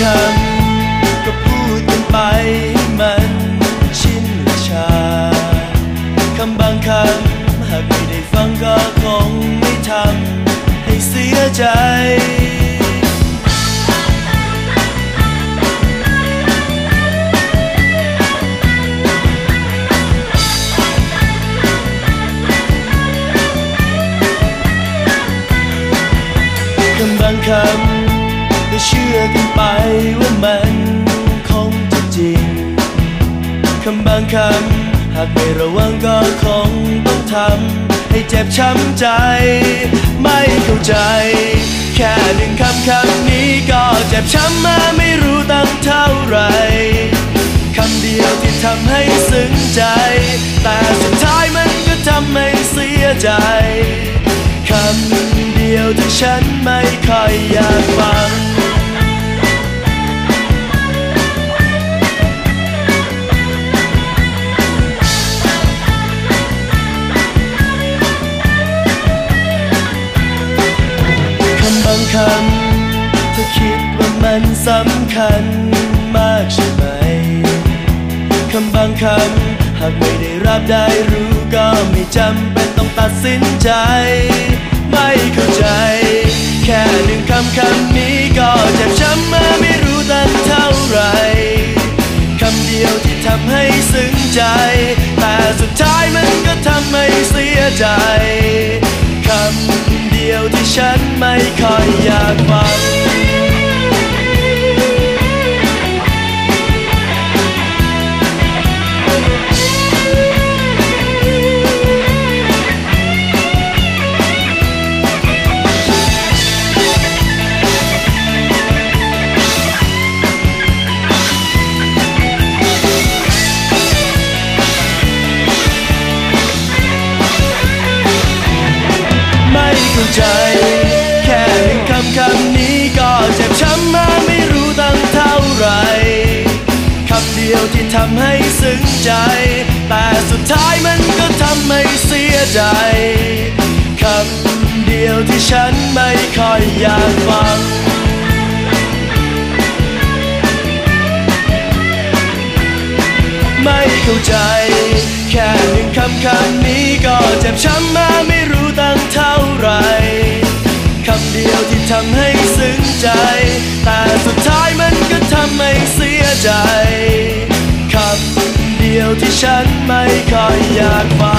คำก็พูดกันไปมันชินชา คำบางคำหากไม่ได้ฟังก็คงไม่ทำให้เสียใจคำบางคำ อกันไปว่ามันคงจะจริงคำบางคำหากไม่ระวังก็คงต้องทำให้เจ็บช้ำใจ ไม่เข้าใจ แค่หนึ่งคำคำนี้ก็เจ็บช้ำมาไม่รู้ตั้งเท่าไรคำเดียวที่ทำให้ซึ้งใจ แต่สุดท้ายมันก็ทำให้เสียใจคำเดียวที่ฉันไม่ค่อยอยากฟัง มันสำคัญมากใช่ไหม คำบางคำหากไม่ได้รับได้รู้ก็ไม่จำเป็นต้องตัดสินใจ ไม่เข้าใจ แค่หนึ่งคำคำำให้ซึ้งใจ แต่สุดท้ายมันก็ทำให้เสียใจคำเดียวที่ฉันไม่ค่อยอยากฟังไม่เข้าใจ แค่หนึ่งคำคำนี้ก็เจ็บช้ำมาไม่รู้ตั้งเท่าไรคำเดียวที่ทำให้ซึ้งใจ แต่สุดท้ายมันก็ทำให้เสียใจ ยวที่ฉันไม่ค่อยอยากฟังฉันไม่เคยอยากฟัง